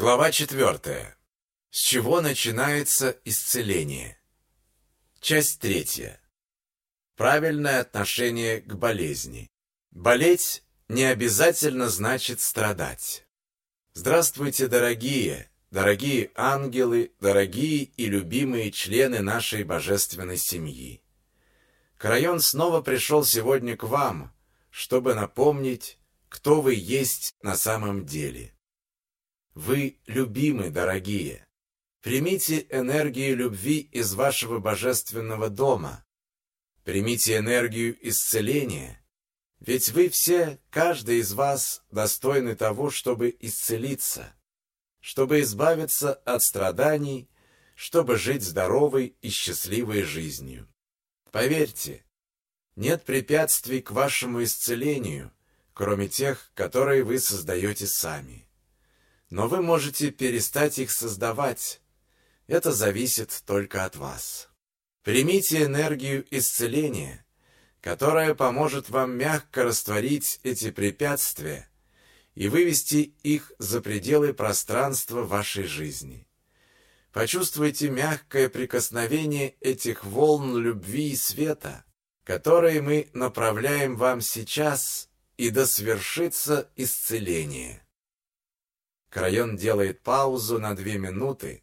Глава четвертая. С чего начинается исцеление? Часть третья. Правильное отношение к болезни. Болеть не обязательно значит страдать. Здравствуйте, дорогие, дорогие ангелы, дорогие и любимые члены нашей божественной семьи. Крайон снова пришел сегодня к вам, чтобы напомнить, кто вы есть на самом деле. Вы любимы, дорогие. Примите энергию любви из вашего божественного дома. Примите энергию исцеления. Ведь вы все, каждый из вас, достойны того, чтобы исцелиться, чтобы избавиться от страданий, чтобы жить здоровой и счастливой жизнью. Поверьте, нет препятствий к вашему исцелению, кроме тех, которые вы создаете сами. Но вы можете перестать их создавать. Это зависит только от вас. Примите энергию исцеления, которая поможет вам мягко растворить эти препятствия и вывести их за пределы пространства вашей жизни. Почувствуйте мягкое прикосновение этих волн любви и света, которые мы направляем вам сейчас, и да свершится исцеление. Крайон делает паузу на две минуты,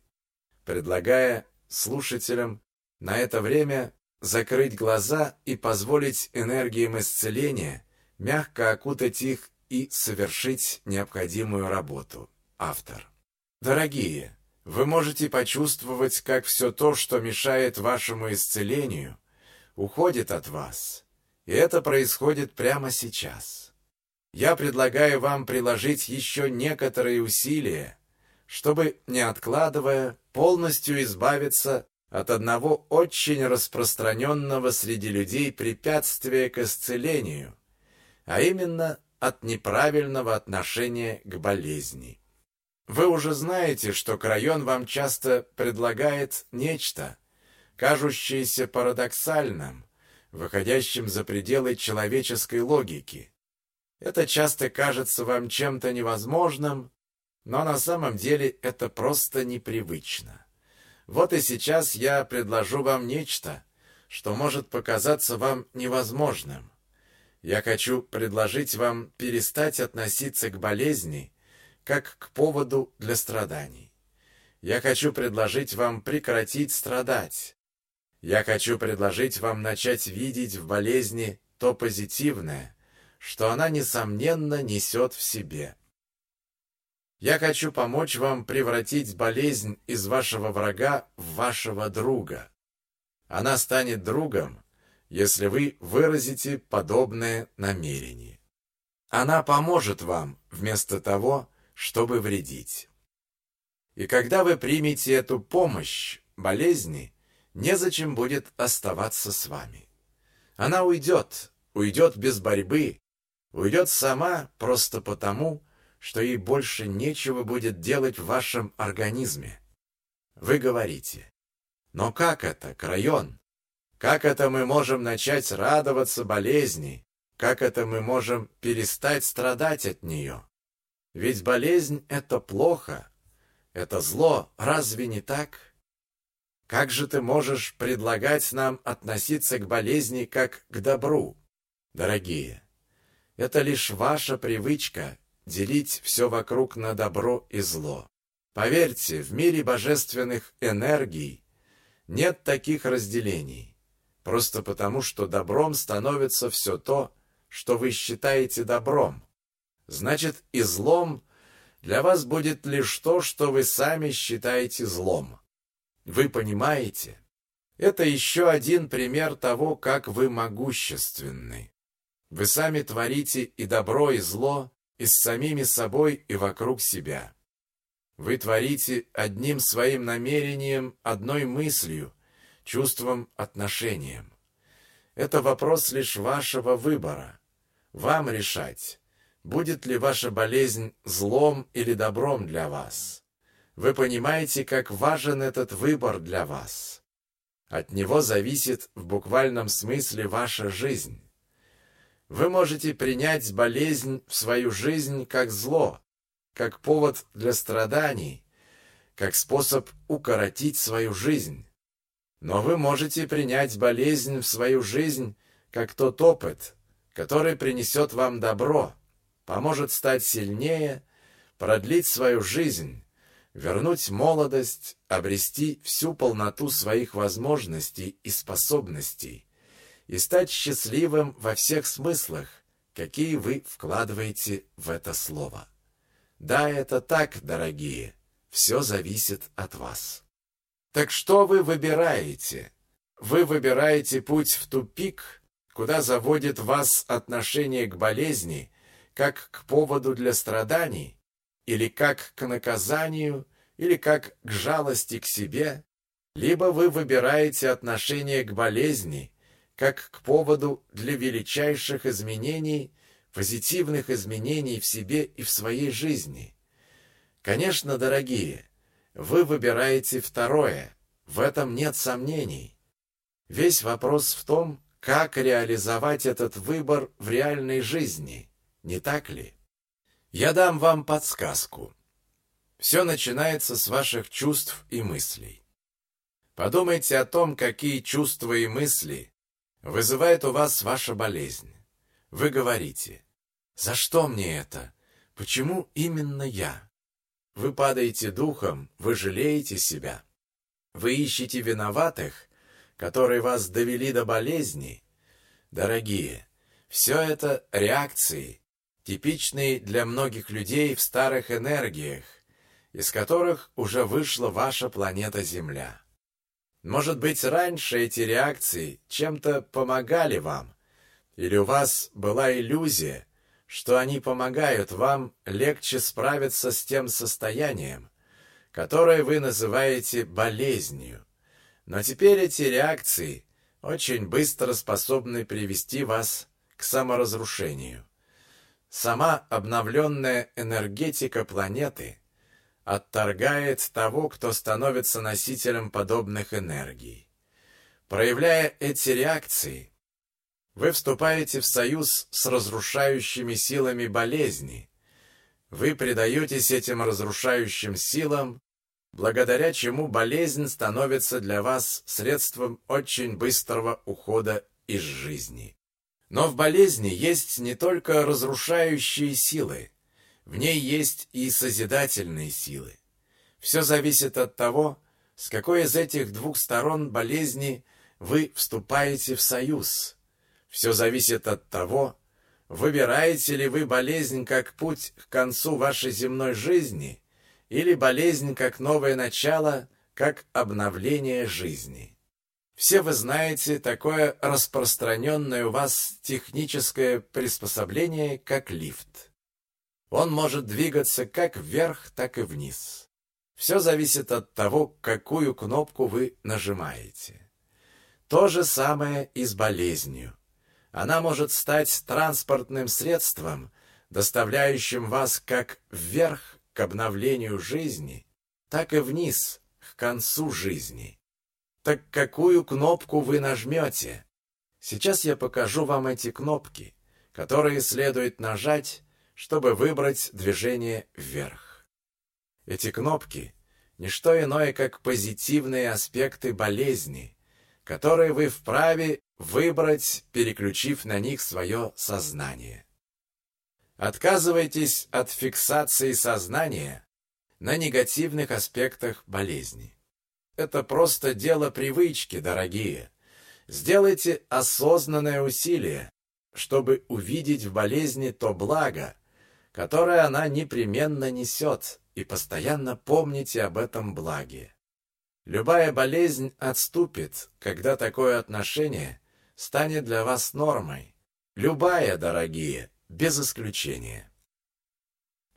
предлагая слушателям на это время закрыть глаза и позволить энергиям исцеления мягко окутать их и совершить необходимую работу. Автор. Дорогие, вы можете почувствовать, как все то, что мешает вашему исцелению, уходит от вас. И это происходит прямо сейчас я предлагаю вам приложить еще некоторые усилия, чтобы, не откладывая, полностью избавиться от одного очень распространенного среди людей препятствия к исцелению, а именно от неправильного отношения к болезни. Вы уже знаете, что Крайон вам часто предлагает нечто, кажущееся парадоксальным, выходящим за пределы человеческой логики – это часто кажется вам чем-то невозможным, но на самом деле это просто непривычно. Вот и сейчас я предложу вам нечто, что может показаться вам невозможным. Я хочу предложить вам перестать относиться к болезни как к поводу для страданий. Я хочу предложить вам прекратить страдать. Я хочу предложить вам начать видеть в болезни то позитивное, что она, несомненно, несет в себе. Я хочу помочь вам превратить болезнь из вашего врага в вашего друга. Она станет другом, если вы выразите подобное намерение. Она поможет вам вместо того, чтобы вредить. И когда вы примете эту помощь болезни, незачем будет оставаться с вами. Она уйдет, уйдет без борьбы, Уйдет сама просто потому, что ей больше нечего будет делать в вашем организме. Вы говорите, но как это, Крайон? Как это мы можем начать радоваться болезни? Как это мы можем перестать страдать от нее? Ведь болезнь — это плохо, это зло, разве не так? Как же ты можешь предлагать нам относиться к болезни как к добру? Дорогие, это лишь ваша привычка делить все вокруг на добро и зло. Поверьте, в мире божественных энергий нет таких разделений. Просто потому, что добром становится все то, что вы считаете добром. Значит, и злом для вас будет лишь то, что вы сами считаете злом. Вы понимаете? Это еще один пример того, как вы могущественны. Вы сами творите и добро, и зло, и с самими собой, и вокруг себя. Вы творите одним своим намерением, одной мыслью, чувством, отношением. Это вопрос лишь вашего выбора. Вам решать, будет ли ваша болезнь злом или добром для вас. Вы понимаете, как важен этот выбор для вас. От него зависит в буквальном смысле ваша жизнь. Вы можете принять болезнь в свою жизнь как зло, как повод для страданий, как способ укоротить свою жизнь. Но вы можете принять болезнь в свою жизнь как тот опыт, который принесет вам добро, поможет стать сильнее, продлить свою жизнь, вернуть молодость, обрести всю полноту своих возможностей и способностей и стать счастливым во всех смыслах, какие вы вкладываете в это слово. Да, это так, дорогие, все зависит от вас. Так что вы выбираете? Вы выбираете путь в тупик, куда заводит вас отношение к болезни, как к поводу для страданий, или как к наказанию, или как к жалости к себе, либо вы выбираете отношение к болезни, как к поводу для величайших изменений, позитивных изменений в себе и в своей жизни. Конечно, дорогие, вы выбираете второе, в этом нет сомнений. Весь вопрос в том, как реализовать этот выбор в реальной жизни, не так ли? Я дам вам подсказку. Все начинается с ваших чувств и мыслей. Подумайте о том, какие чувства и мысли вызывает у вас ваша болезнь. Вы говорите, «За что мне это? Почему именно я?» Вы падаете духом, вы жалеете себя. Вы ищете виноватых, которые вас довели до болезни. Дорогие, все это реакции, типичные для многих людей в старых энергиях, из которых уже вышла ваша планета Земля. Может быть, раньше эти реакции чем-то помогали вам, или у вас была иллюзия, что они помогают вам легче справиться с тем состоянием, которое вы называете болезнью. Но теперь эти реакции очень быстро способны привести вас к саморазрушению. Сама обновленная энергетика планеты отторгает того, кто становится носителем подобных энергий. Проявляя эти реакции, вы вступаете в союз с разрушающими силами болезни. Вы предаетесь этим разрушающим силам, благодаря чему болезнь становится для вас средством очень быстрого ухода из жизни. Но в болезни есть не только разрушающие силы, в ней есть и созидательные силы. Все зависит от того, с какой из этих двух сторон болезни вы вступаете в союз. Все зависит от того, выбираете ли вы болезнь как путь к концу вашей земной жизни или болезнь как новое начало, как обновление жизни. Все вы знаете такое распространенное у вас техническое приспособление, как лифт. Он может двигаться как вверх, так и вниз. Все зависит от того, какую кнопку вы нажимаете. То же самое и с болезнью. Она может стать транспортным средством, доставляющим вас как вверх к обновлению жизни, так и вниз к концу жизни. Так какую кнопку вы нажмете? Сейчас я покажу вам эти кнопки, которые следует нажать, чтобы выбрать движение вверх. Эти кнопки – не что иное, как позитивные аспекты болезни, которые вы вправе выбрать, переключив на них свое сознание. Отказывайтесь от фиксации сознания на негативных аспектах болезни. Это просто дело привычки, дорогие. Сделайте осознанное усилие, чтобы увидеть в болезни то благо, которое она непременно несет, и постоянно помните об этом благе. Любая болезнь отступит, когда такое отношение станет для вас нормой. Любая, дорогие, без исключения.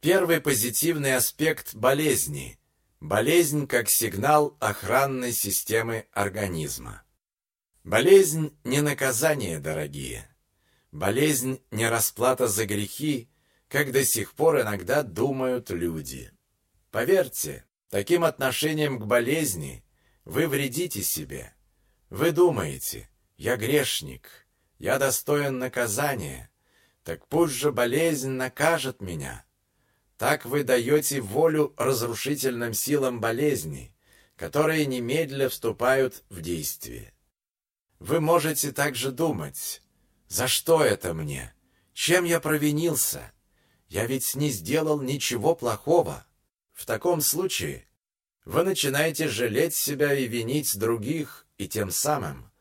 Первый позитивный аспект болезни Болезнь как сигнал охранной системы организма. Болезнь не наказание, дорогие. Болезнь не расплата за грехи, как до сих пор иногда думают люди. Поверьте, таким отношением к болезни вы вредите себе. Вы думаете, я грешник, я достоин наказания, так пусть же болезнь накажет меня. так вы даете волю разрушительным силам болезни, которые немедля вступают в действие. Вы можете также думать, за что это мне? Чем я провинился? Я ведь не сделал ничего плохого. В таком случае вы начинаете жалеть себя и винить других, и тем самым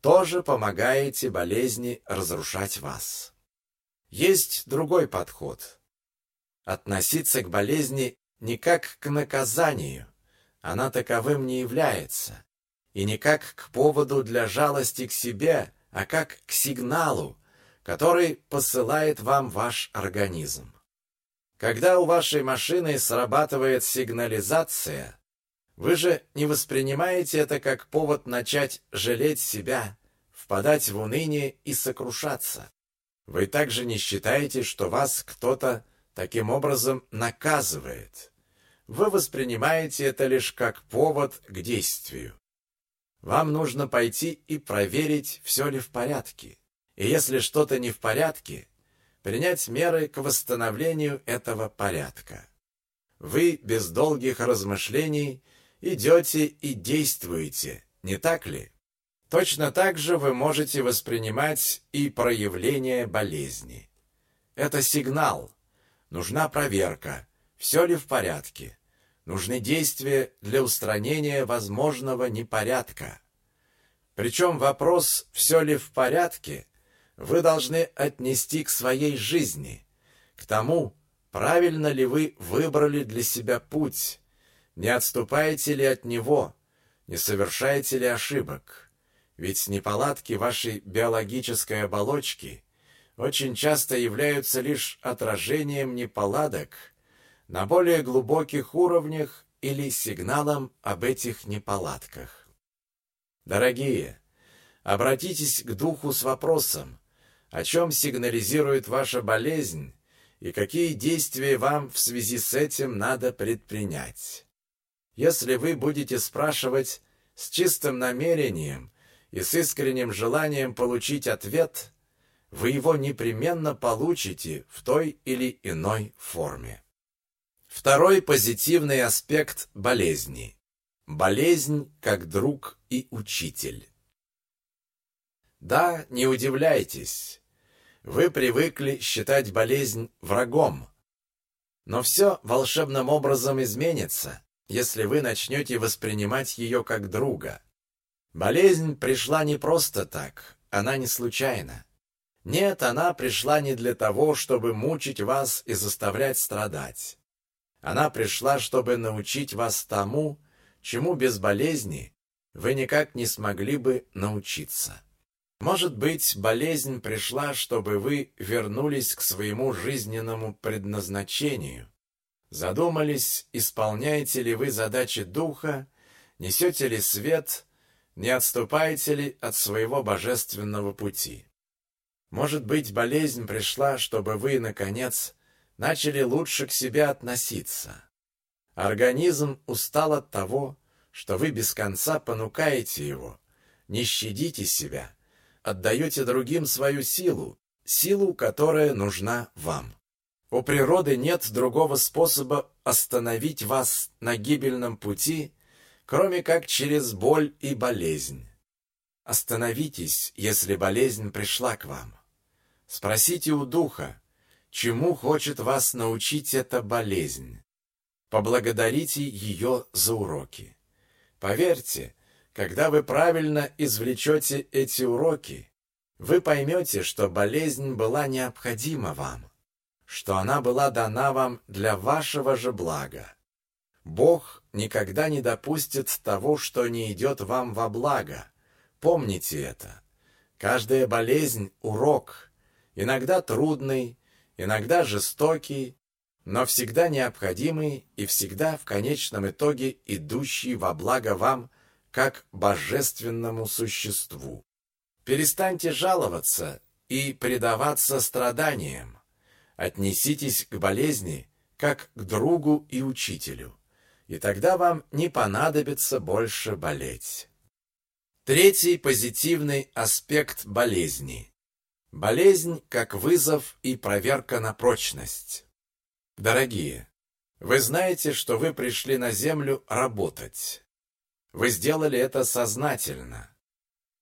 тоже помогаете болезни разрушать вас. Есть другой подход. Относиться к болезни не как к наказанию, она таковым не является, и не как к поводу для жалости к себе, а как к сигналу, который посылает вам ваш организм. Когда у вашей машины срабатывает сигнализация, вы же не воспринимаете это как повод начать жалеть себя, впадать в уныние и сокрушаться. Вы также не считаете, что вас кто-то таким образом наказывает. Вы воспринимаете это лишь как повод к действию. Вам нужно пойти и проверить, все ли в порядке. И если что-то не в порядке, принять меры к восстановлению этого порядка. Вы без долгих размышлений идете и действуете, не так ли? Точно так же вы можете воспринимать и проявление болезни. Это сигнал. Нужна проверка, все ли в порядке. Нужны действия для устранения возможного непорядка. Причем вопрос «все ли в порядке» вы должны отнести к своей жизни, к тому, правильно ли вы выбрали для себя путь, не отступаете ли от него, не совершаете ли ошибок. Ведь неполадки вашей биологической оболочки очень часто являются лишь отражением неполадок на более глубоких уровнях или сигналом об этих неполадках. Дорогие, обратитесь к Духу с вопросом, о чем сигнализирует ваша болезнь и какие действия вам в связи с этим надо предпринять. Если вы будете спрашивать с чистым намерением и с искренним желанием получить ответ, вы его непременно получите в той или иной форме. Второй позитивный аспект болезни. Болезнь как друг и учитель. Да, не удивляйтесь, вы привыкли считать болезнь врагом. Но все волшебным образом изменится, если вы начнете воспринимать ее как друга. Болезнь пришла не просто так, она не случайна. Нет, она пришла не для того, чтобы мучить вас и заставлять страдать. Она пришла, чтобы научить вас тому, чему без болезни вы никак не смогли бы научиться. Может быть, болезнь пришла, чтобы вы вернулись к своему жизненному предназначению, задумались, исполняете ли вы задачи Духа, несете ли свет, не отступаете ли от своего божественного пути. Может быть, болезнь пришла, чтобы вы, наконец, начали лучше к себе относиться. Организм устал от того, что вы без конца понукаете его. Не щадите себя, отдаете другим свою силу, силу, которая нужна вам. У природы нет другого способа остановить вас на гибельном пути, кроме как через боль и болезнь. Остановитесь, если болезнь пришла к вам. Спросите у Духа, чему хочет вас научить эта болезнь. Поблагодарите ее за уроки. Поверьте, когда вы правильно извлечете эти уроки, вы поймете, что болезнь была необходима вам, что она была дана вам для вашего же блага. Бог никогда не допустит того, что не идет вам во благо. Помните это. Каждая болезнь – урок, иногда трудный, иногда жестокий, но всегда необходимый и всегда в конечном итоге идущий во благо вам – как божественному существу. Перестаньте жаловаться и предаваться страданиям. Отнеситесь к болезни как к другу и учителю, и тогда вам не понадобится больше болеть. Третий позитивный аспект болезни. Болезнь как вызов и проверка на прочность. Дорогие, вы знаете, что вы пришли на Землю работать. Вы сделали это сознательно.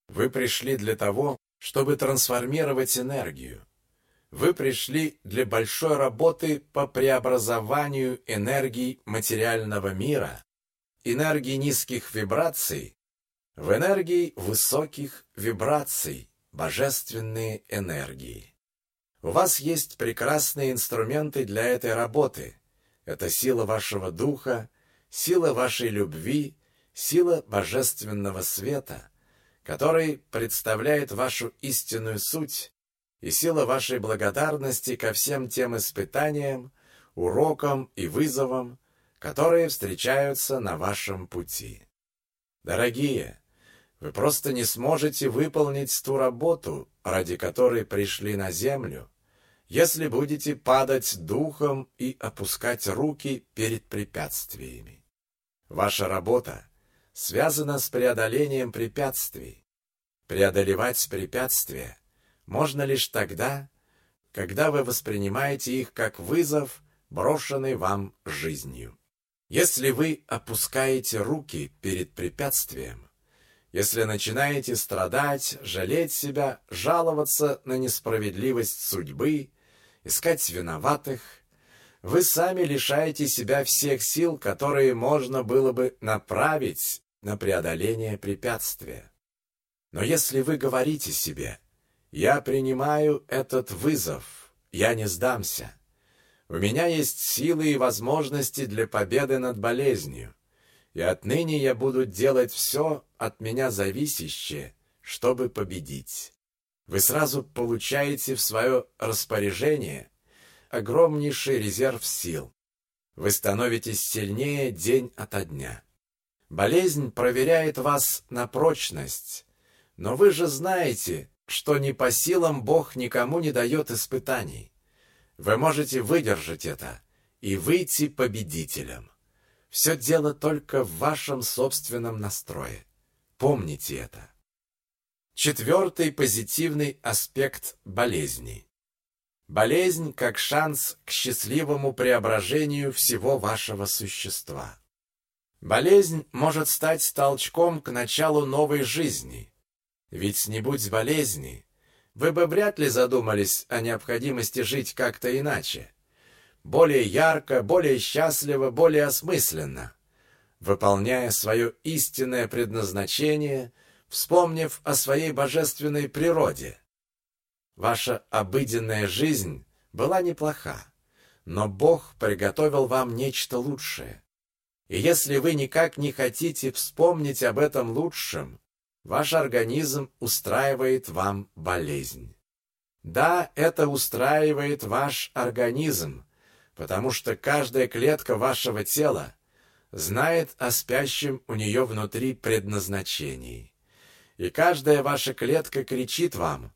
Вы пришли для того, чтобы трансформировать энергию. Вы пришли для большой работы по преобразованию энергии материального мира, энергии низких вибраций, в энергии высоких вибраций, божественные энергии. У вас есть прекрасные инструменты для этой работы. Это сила вашего духа, сила вашей любви, сила божественного света, который представляет вашу истинную суть, и сила вашей благодарности ко всем тем испытаниям, урокам и вызовам, которые встречаются на вашем пути. Дорогие, вы просто не сможете выполнить ту работу, ради которой пришли на землю, если будете падать духом и опускать руки перед препятствиями. Ваша работа связана с преодолением препятствий. Преодолевать препятствия можно лишь тогда, когда вы воспринимаете их как вызов, брошенный вам жизнью. Если вы опускаете руки перед препятствием, если начинаете страдать, жалеть себя, жаловаться на несправедливость судьбы, искать виноватых, вы сами лишаете себя всех сил, которые можно было бы направить на преодоление препятствия. Но если вы говорите себе «Я принимаю этот вызов, я не сдамся», у меня есть силы и возможности для победы над болезнью, и отныне я буду делать все от меня зависящее, чтобы победить. Вы сразу получаете в свое распоряжение огромнейший резерв сил. Вы становитесь сильнее день ото дня. Болезнь проверяет вас на прочность, но вы же знаете, что не по силам Бог никому не дает испытаний. Вы можете выдержать это и выйти победителем. Все дело только в вашем собственном настрое. Помните это. Четвертый позитивный аспект болезни. Болезнь как шанс к счастливому преображению всего вашего существа. Болезнь может стать толчком к началу новой жизни. Ведь не будь болезни, вы бы вряд ли задумались о необходимости жить как-то иначе более ярко, более счастливо, более осмысленно, выполняя свое истинное предназначение, вспомнив о своей божественной природе. Ваша обыденная жизнь была неплоха, но Бог приготовил вам нечто лучшее. И если вы никак не хотите вспомнить об этом лучшем, ваш организм устраивает вам болезнь. Да, это устраивает ваш организм, потому что каждая клетка вашего тела знает о спящем у нее внутри предназначении. И каждая ваша клетка кричит вам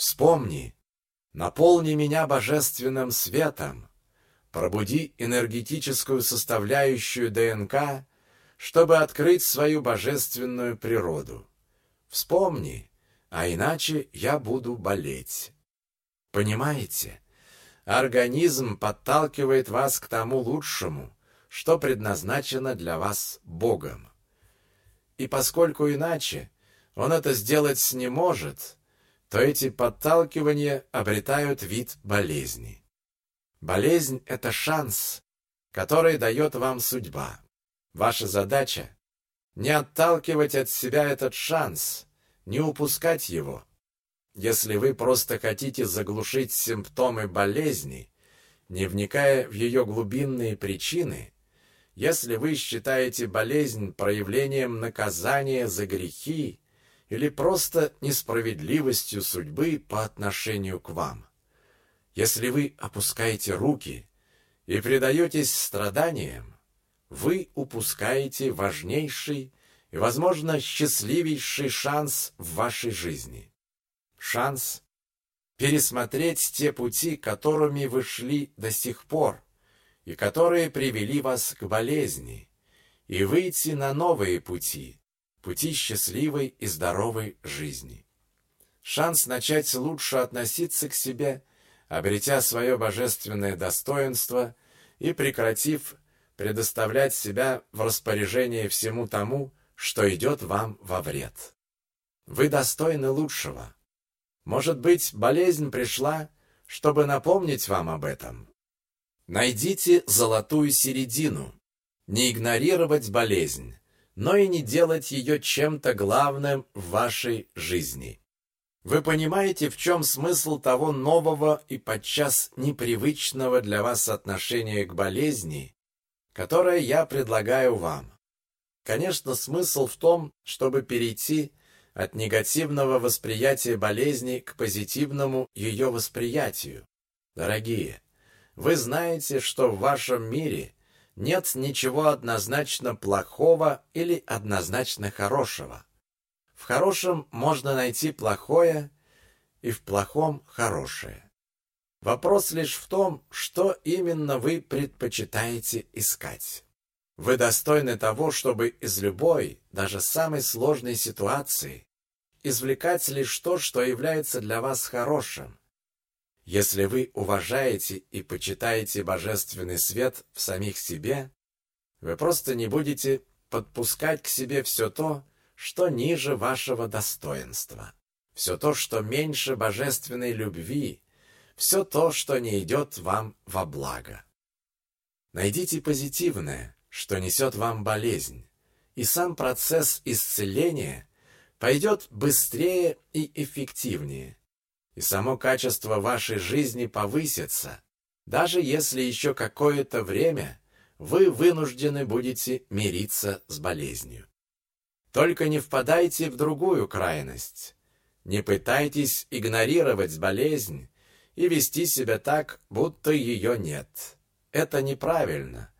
«Вспомни, наполни меня божественным светом, пробуди энергетическую составляющую ДНК, чтобы открыть свою божественную природу. Вспомни, а иначе я буду болеть». Понимаете? Организм подталкивает вас к тому лучшему, что предназначено для вас Богом. И поскольку иначе он это сделать не может, то эти подталкивания обретают вид болезни. Болезнь — это шанс, который дает вам судьба. Ваша задача — не отталкивать от себя этот шанс, не упускать его — если вы просто хотите заглушить симптомы болезни, не вникая в ее глубинные причины, если вы считаете болезнь проявлением наказания за грехи или просто несправедливостью судьбы по отношению к вам, если вы опускаете руки и предаетесь страданиям, вы упускаете важнейший и, возможно, счастливейший шанс в вашей жизни. Шанс пересмотреть те пути, которыми вы шли до сих пор, и которые привели вас к болезни, и выйти на новые пути, пути счастливой и здоровой жизни. Шанс начать лучше относиться к себе, обретя свое божественное достоинство и прекратив предоставлять себя в распоряжение всему тому, что идет вам во вред. Вы достойны лучшего. Может быть, болезнь пришла, чтобы напомнить вам об этом. Найдите золотую середину. Не игнорировать болезнь, но и не делать ее чем-то главным в вашей жизни. Вы понимаете, в чем смысл того нового и подчас непривычного для вас отношения к болезни, которое я предлагаю вам. Конечно, смысл в том, чтобы перейти от негативного восприятия болезни к позитивному ее восприятию. Дорогие, вы знаете, что в вашем мире нет ничего однозначно плохого или однозначно хорошего. В хорошем можно найти плохое и в плохом хорошее. Вопрос лишь в том, что именно вы предпочитаете искать. Вы достойны того, чтобы из любой, даже самой сложной ситуации извлекать лишь то, что является для вас хорошим. Если вы уважаете и почитаете божественный свет в самих себе, вы просто не будете подпускать к себе все то, что ниже вашего достоинства, все то, что меньше божественной любви, все то, что не идет вам во благо. Найдите позитивное, что несет вам болезнь, и сам процесс исцеления пойдет быстрее и эффективнее, и само качество вашей жизни повысится, даже если еще какое-то время вы вынуждены будете мириться с болезнью. Только не впадайте в другую крайность. Не пытайтесь игнорировать болезнь и вести себя так, будто ее нет. Это неправильно.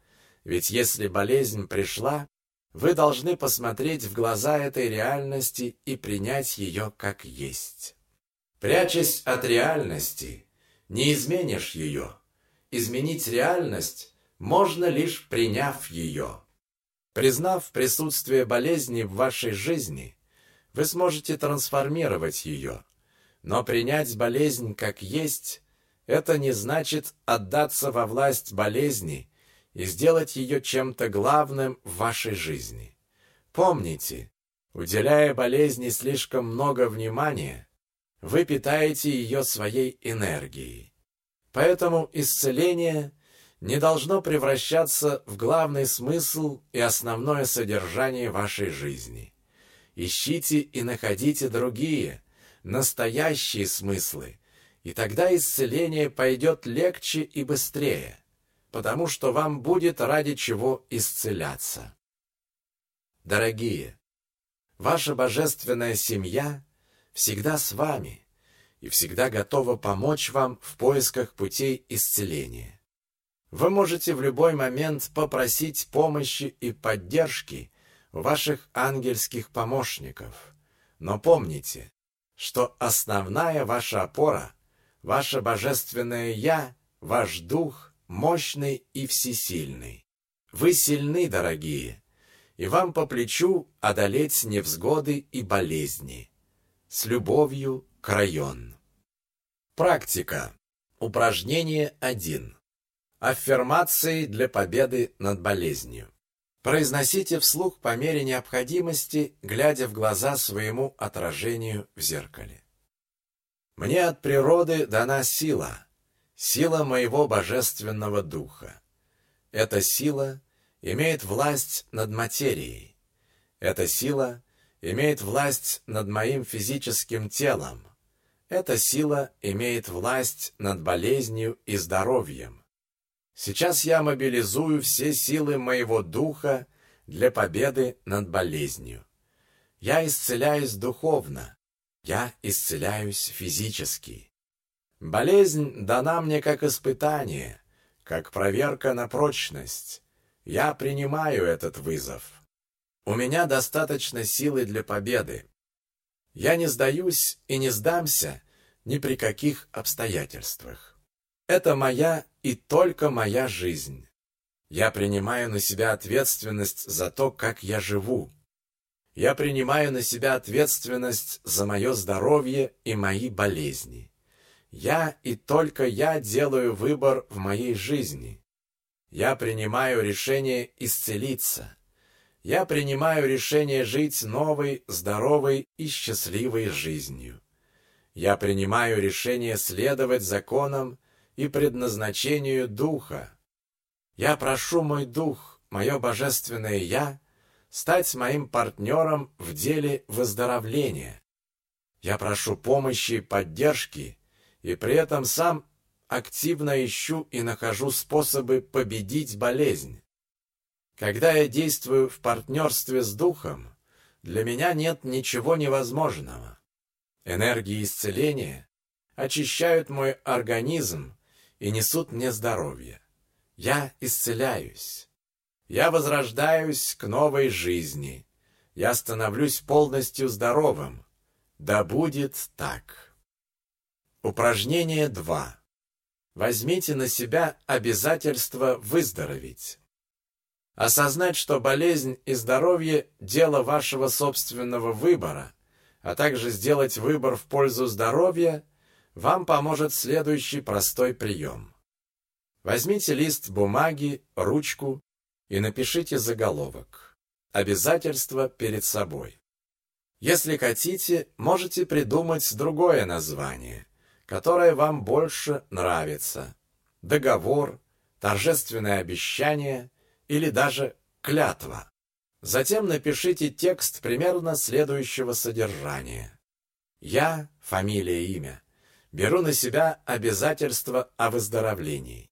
Ведь если болезнь пришла, вы должны посмотреть в глаза этой реальности и принять ее как есть. Прячась от реальности, не изменишь ее. Изменить реальность можно лишь приняв ее. Признав присутствие болезни в вашей жизни, вы сможете трансформировать ее. Но принять болезнь как есть – это не значит отдаться во власть болезни и сделать ее чем-то главным в вашей жизни. Помните, уделяя болезни слишком много внимания, вы питаете ее своей энергией. Поэтому исцеление не должно превращаться в главный смысл и основное содержание вашей жизни. Ищите и находите другие, настоящие смыслы, и тогда исцеление пойдет легче и быстрее потому что вам будет ради чего исцеляться. Дорогие, ваша божественная семья всегда с вами и всегда готова помочь вам в поисках путей исцеления. Вы можете в любой момент попросить помощи и поддержки ваших ангельских помощников. Но помните, что основная ваша опора, ваше божественное «Я», ваш дух, мощный и всесильный. Вы сильны, дорогие, и вам по плечу одолеть невзгоды и болезни. С любовью, Крайон. Практика. Упражнение 1. Аффирмации для победы над болезнью. Произносите вслух по мере необходимости, глядя в глаза своему отражению в зеркале. Мне от природы дана сила – Сила моего божественного духа. Эта сила имеет власть над материей. Эта сила имеет власть над моим физическим телом. Эта сила имеет власть над болезнью и здоровьем. Сейчас я мобилизую все силы моего духа для победы над болезнью. Я исцеляюсь духовно, я исцеляюсь физически. Болезнь дана мне как испытание, как проверка на прочность. Я принимаю этот вызов. У меня достаточно силы для победы. Я не сдаюсь и не сдамся ни при каких обстоятельствах. Это моя и только моя жизнь. Я принимаю на себя ответственность за то, как я живу. Я принимаю на себя ответственность за мое здоровье и мои болезни. Я и только я делаю выбор в моей жизни. Я принимаю решение исцелиться. Я принимаю решение жить новой, здоровой и счастливой жизнью. Я принимаю решение следовать законам и предназначению Духа. Я прошу мой Дух, мое Божественное Я, стать моим партнером в деле выздоровления. Я прошу помощи и поддержки, и при этом сам активно ищу и нахожу способы победить болезнь. Когда я действую в партнерстве с Духом, для меня нет ничего невозможного. Энергии исцеления очищают мой организм и несут мне здоровье. Я исцеляюсь. Я возрождаюсь к новой жизни. Я становлюсь полностью здоровым. Да будет так. Упражнение 2. Возьмите на себя обязательство выздороветь. Осознать, что болезнь и здоровье – дело вашего собственного выбора, а также сделать выбор в пользу здоровья, вам поможет следующий простой прием. Возьмите лист бумаги, ручку и напишите заголовок. Обязательство перед собой. Если хотите, можете придумать другое название, которое вам больше нравится. Договор, торжественное обещание или даже клятва. Затем напишите текст примерно следующего содержания. Я, фамилия, имя, беру на себя обязательство о выздоровлении.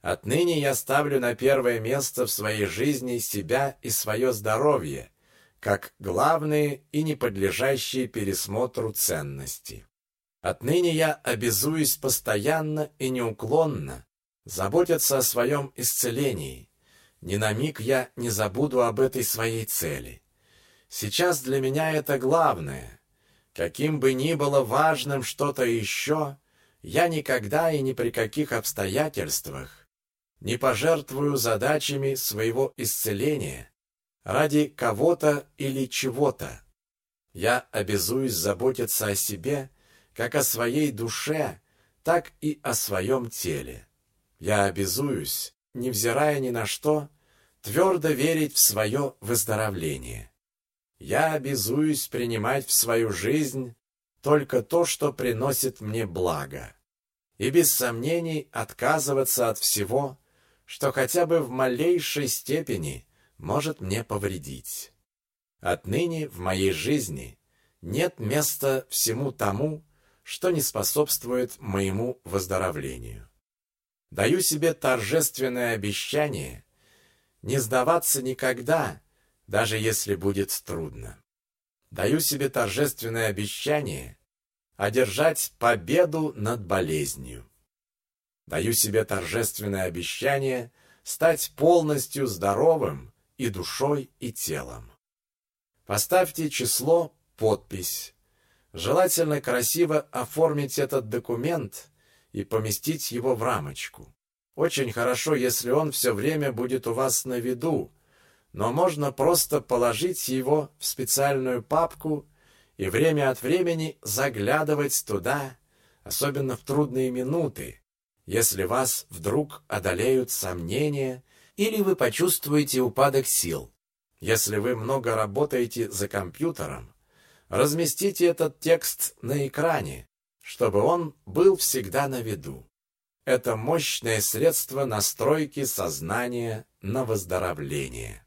Отныне я ставлю на первое место в своей жизни себя и свое здоровье, как главные и не подлежащие пересмотру ценности. Отныне я обязуюсь постоянно и неуклонно заботиться о своем исцелении. Ни на миг я не забуду об этой своей цели. Сейчас для меня это главное. Каким бы ни было важным что-то еще, я никогда и ни при каких обстоятельствах не пожертвую задачами своего исцеления ради кого-то или чего-то. Я обязуюсь заботиться о себе, как о своей душе, так и о своем теле. Я обязуюсь, невзирая ни на что, твердо верить в свое выздоровление. Я обязуюсь принимать в свою жизнь только то, что приносит мне благо, и без сомнений отказываться от всего, что хотя бы в малейшей степени может мне повредить. Отныне в моей жизни нет места всему тому, что не способствует моему выздоровлению. Даю себе торжественное обещание не сдаваться никогда, даже если будет трудно. Даю себе торжественное обещание одержать победу над болезнью. Даю себе торжественное обещание стать полностью здоровым и душой, и телом. Поставьте число, подпись. Желательно красиво оформить этот документ и поместить его в рамочку. Очень хорошо, если он все время будет у вас на виду, но можно просто положить его в специальную папку и время от времени заглядывать туда, особенно в трудные минуты, если вас вдруг одолеют сомнения или вы почувствуете упадок сил. Если вы много работаете за компьютером, разместите этот текст на экране, чтобы он был всегда на виду. Это мощное средство настройки сознания на выздоровление.